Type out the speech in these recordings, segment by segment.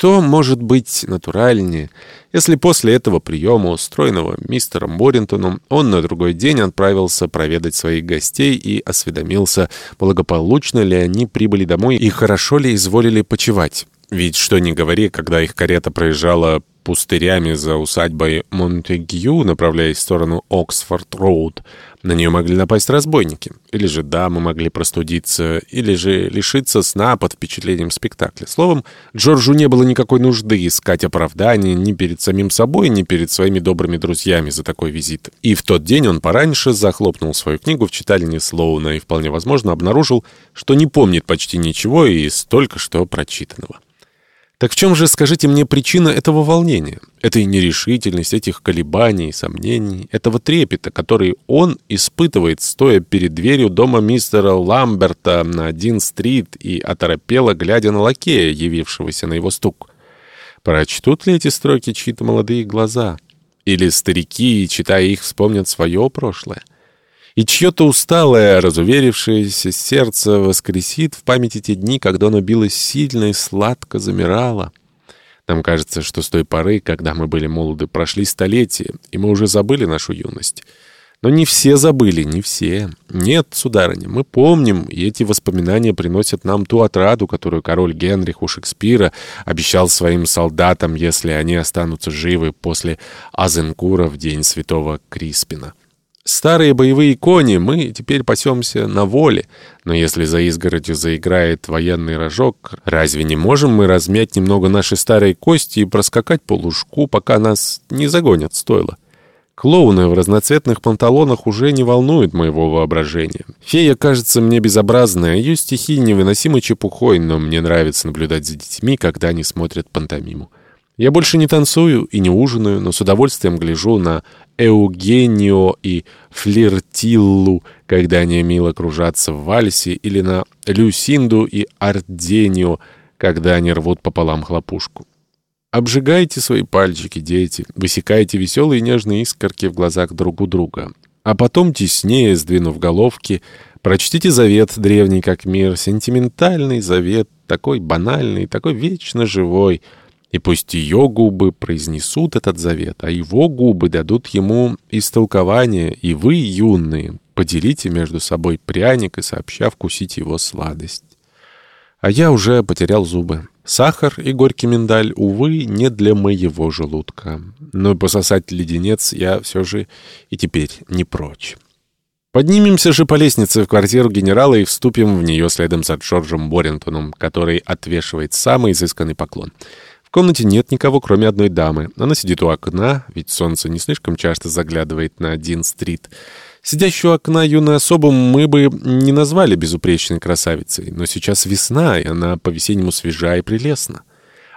Что может быть натуральнее, если после этого приема, устроенного мистером Боринтоном, он на другой день отправился проведать своих гостей и осведомился, благополучно ли они прибыли домой и хорошо ли изволили почевать? Ведь что ни говори, когда их карета проезжала пустырями за усадьбой Монтегю, направляясь в сторону Оксфорд-Роуд, на нее могли напасть разбойники. Или же дамы могли простудиться, или же лишиться сна под впечатлением спектакля. Словом, Джорджу не было никакой нужды искать оправдания ни перед самим собой, ни перед своими добрыми друзьями за такой визит. И в тот день он пораньше захлопнул свою книгу в читальне Слоуна и, вполне возможно, обнаружил, что не помнит почти ничего из только что прочитанного. Так в чем же, скажите мне, причина этого волнения, этой нерешительности, этих колебаний, сомнений, этого трепета, который он испытывает, стоя перед дверью дома мистера Ламберта на один-стрит и оторопело, глядя на лакея, явившегося на его стук? Прочтут ли эти строки чьи-то молодые глаза? Или старики, читая их, вспомнят свое прошлое? И чье-то усталое, разуверившееся сердце воскресит в памяти те дни, когда оно билось сильно и сладко замирало. Нам кажется, что с той поры, когда мы были молоды, прошли столетия, и мы уже забыли нашу юность. Но не все забыли, не все. Нет, сударыня, мы помним, и эти воспоминания приносят нам ту отраду, которую король Генрих у Шекспира обещал своим солдатам, если они останутся живы после Азенкура в день святого Криспина. Старые боевые кони, мы теперь пасемся на воле. Но если за изгородью заиграет военный рожок, разве не можем мы размять немного наши старые кости и проскакать по лужку, пока нас не загонят стойло? Клоуны в разноцветных панталонах уже не волнуют моего воображения. Фея кажется мне безобразной, ее стихи невыносимой чепухой, но мне нравится наблюдать за детьми, когда они смотрят пантомиму. Я больше не танцую и не ужинаю, но с удовольствием гляжу на Эугенио и Флиртиллу, когда они мило кружатся в вальсе, или на Люсинду и Арденио, когда они рвут пополам хлопушку. Обжигайте свои пальчики, дети, высекайте веселые нежные искорки в глазах друг у друга. А потом, теснее сдвинув головки, прочтите завет древний как мир, сентиментальный завет, такой банальный, такой вечно живой — и пусть ее губы произнесут этот завет, а его губы дадут ему истолкование, и вы, юные, поделите между собой пряник и сообща вкусить его сладость. А я уже потерял зубы. Сахар и горький миндаль, увы, не для моего желудка. Но пососать леденец я все же и теперь не прочь. Поднимемся же по лестнице в квартиру генерала и вступим в нее следом за Джорджем Боринтоном, который отвешивает самый изысканный поклон. В комнате нет никого, кроме одной дамы. Она сидит у окна, ведь солнце не слишком часто заглядывает на один стрит. Сидящую окна юную особу мы бы не назвали безупречной красавицей, но сейчас весна, и она по-весеннему свежа и прелестна.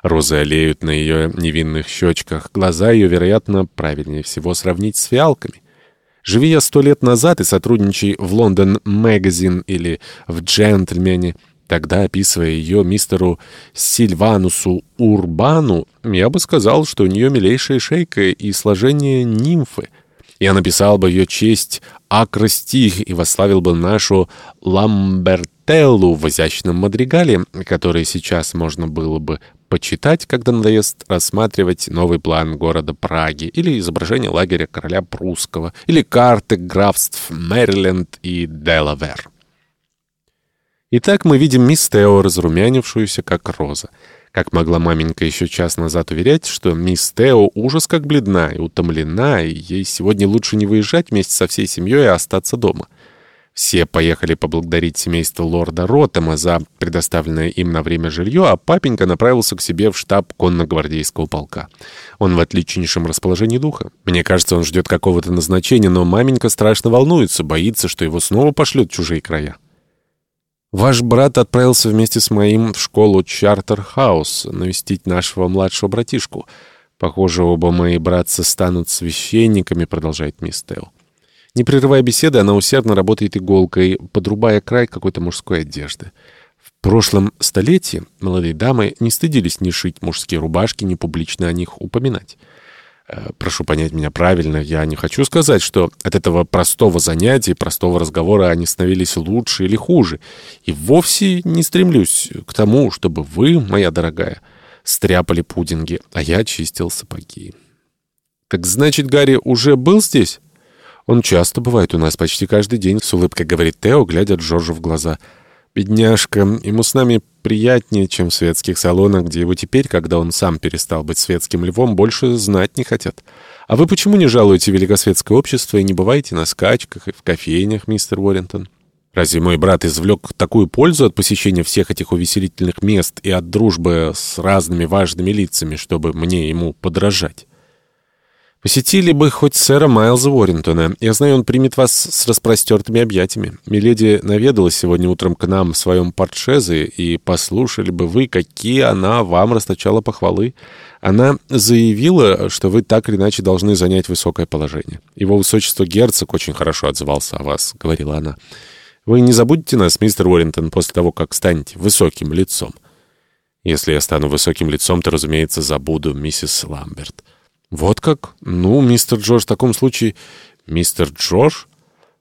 Розы олеют на ее невинных щечках, глаза ее, вероятно, правильнее всего сравнить с фиалками. Живи я сто лет назад и сотрудничай в Лондон Магазин или в Джентльмене, Тогда, описывая ее мистеру Сильванусу Урбану, я бы сказал, что у нее милейшая шейка и сложение нимфы. Я написал бы ее честь акростих и восславил бы нашу Ламбертеллу в изящном мадригале, который сейчас можно было бы почитать, когда надоест рассматривать новый план города Праги, или изображение лагеря короля прусского, или карты графств Мэриленд и Делавер. Итак, мы видим мисс Тео, разрумянившуюся, как роза. Как могла маменька еще час назад уверять, что мисс Тео ужас как бледна и утомлена, и ей сегодня лучше не выезжать вместе со всей семьей, а остаться дома. Все поехали поблагодарить семейство лорда Роттема за предоставленное им на время жилье, а папенька направился к себе в штаб конно-гвардейского полка. Он в отличнейшем расположении духа. Мне кажется, он ждет какого-то назначения, но маменька страшно волнуется, боится, что его снова пошлют в чужие края. Ваш брат отправился вместе с моим в школу Чартер-хаус навестить нашего младшего братишку. Похоже, оба мои братца станут священниками, продолжает мисс Тео. Не прерывая беседы, она усердно работает иголкой, подрубая край какой-то мужской одежды. В прошлом столетии молодые дамы не стыдились ни шить мужские рубашки, ни публично о них упоминать. Э, прошу понять меня правильно, я не хочу сказать, что от этого простого занятия, простого разговора они становились лучше или хуже. И вовсе не стремлюсь к тому, чтобы вы, моя дорогая, стряпали пудинги, а я чистил сапоги. «Так значит, Гарри уже был здесь?» «Он часто бывает у нас, почти каждый день», — с улыбкой говорит Тео, глядя Джорджу в глаза. «Бедняжка, ему с нами приятнее, чем в светских салонах, где его теперь, когда он сам перестал быть светским львом, больше знать не хотят. А вы почему не жалуете великосветское общество и не бываете на скачках и в кофейнях, мистер Уоррентон?» Разве мой брат извлек такую пользу от посещения всех этих увеселительных мест и от дружбы с разными важными лицами, чтобы мне ему подражать? Посетили бы хоть сэра Майлза Уоррентона. Я знаю, он примет вас с распростертыми объятиями. Миледи наведалась сегодня утром к нам в своем портшезе, и послушали бы вы, какие она вам расточала похвалы. Она заявила, что вы так или иначе должны занять высокое положение. Его высочество герцог очень хорошо отзывался о вас, — говорила она. Вы не забудете нас, мистер Уоррентон, после того, как станете высоким лицом. Если я стану высоким лицом, то, разумеется, забуду миссис Ламберт. «Вот как? Ну, мистер Джордж, в таком случае...» «Мистер Джордж?»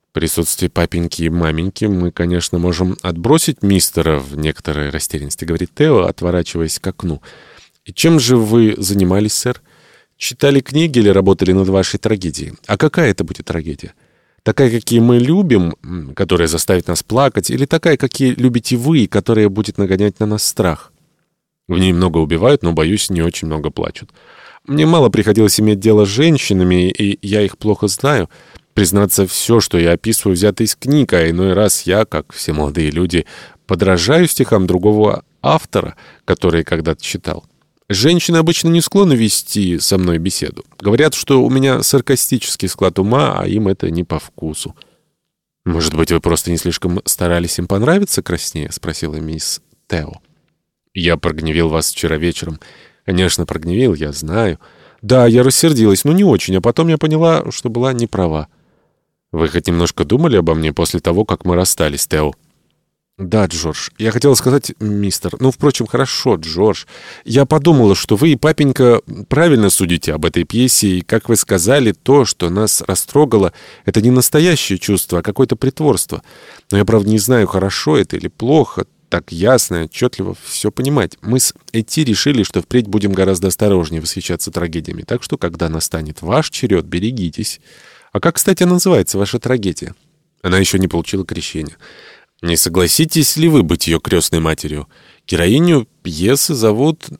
В присутствии папеньки и маменьки мы, конечно, можем отбросить мистера в некоторой растерянности, говорит Тео, отворачиваясь к окну. «И чем же вы занимались, сэр? Читали книги или работали над вашей трагедией? А какая это будет трагедия? Такая, какие мы любим, которая заставит нас плакать, или такая, какие любите вы, которая будет нагонять на нас страх? В ней много убивают, но, боюсь, не очень много плачут». Мне мало приходилось иметь дело с женщинами, и я их плохо знаю. Признаться, все, что я описываю, взято из книг, а иной раз я, как все молодые люди, подражаю стихам другого автора, который когда-то читал. Женщины обычно не склонны вести со мной беседу. Говорят, что у меня саркастический склад ума, а им это не по вкусу. «Может быть, вы просто не слишком старались им понравиться краснее?» — спросила мисс Тео. «Я прогневил вас вчера вечером». Конечно, прогневил, я знаю. Да, я рассердилась, но не очень, а потом я поняла, что была не права. Вы хоть немножко думали обо мне после того, как мы расстались, Тео? Да, Джордж. Я хотела сказать, мистер... Ну, впрочем, хорошо, Джордж. Я подумала, что вы и папенька правильно судите об этой пьесе, и, как вы сказали, то, что нас растрогало, это не настоящее чувство, а какое-то притворство. Но я, правда, не знаю, хорошо это или плохо так ясно и отчетливо все понимать. Мы с Эти решили, что впредь будем гораздо осторожнее восхищаться трагедиями. Так что, когда настанет ваш черед, берегитесь. А как, кстати, называется ваша трагедия? Она еще не получила крещения. Не согласитесь ли вы быть ее крестной матерью? Героиню пьесы зовут